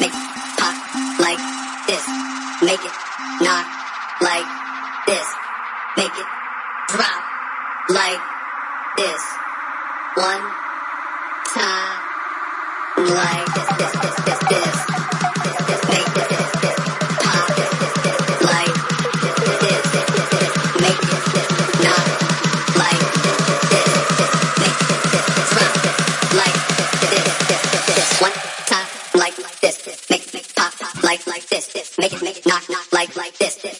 Make pop like this. Make it knock like this. Make it drop like this. One time like this, this, this, this, this. this, make, make, pop, like, like this, this, make it, make it, knock, knock, like, like this, this.